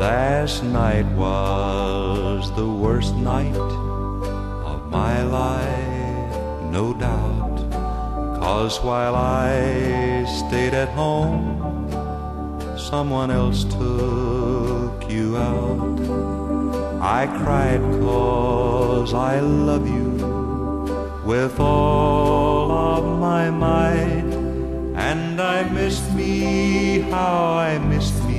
Last night was the worst night of my life, no doubt. Cause while I stayed at home, someone else took you out. I cried cause I love you with all of my might. And I missed me, how I missed me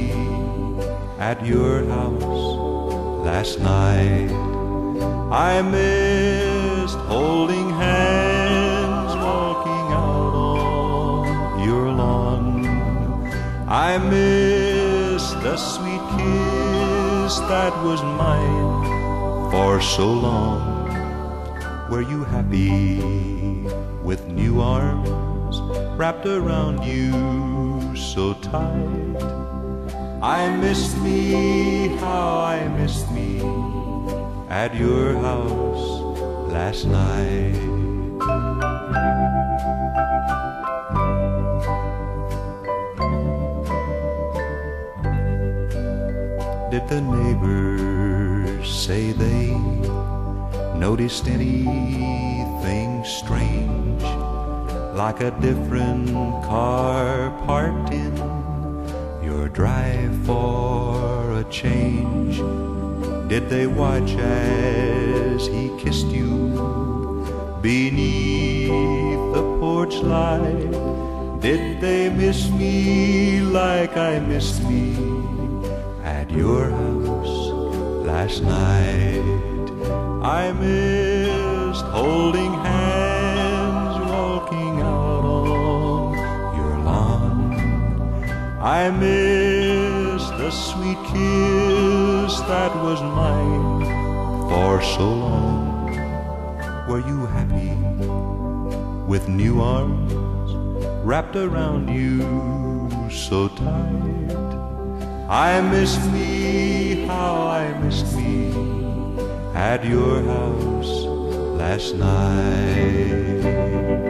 at your house last night. I missed holding hands, walking out on your lawn. I missed the sweet kiss that was mine for so long. Were you happy with new arms wrapped around you so tight? I missed me, how I missed me at your house last night. Did the neighbors say they noticed anything strange? Like a different car parked in your drive for a change? Did they watch as he kissed you beneath the porch light? Did they miss me like I missed me at your house last night? I missed holding I miss the sweet kiss that was mine for so long. Were you happy with new arms wrapped around you so tight? I miss me, how I missed me at your house last night.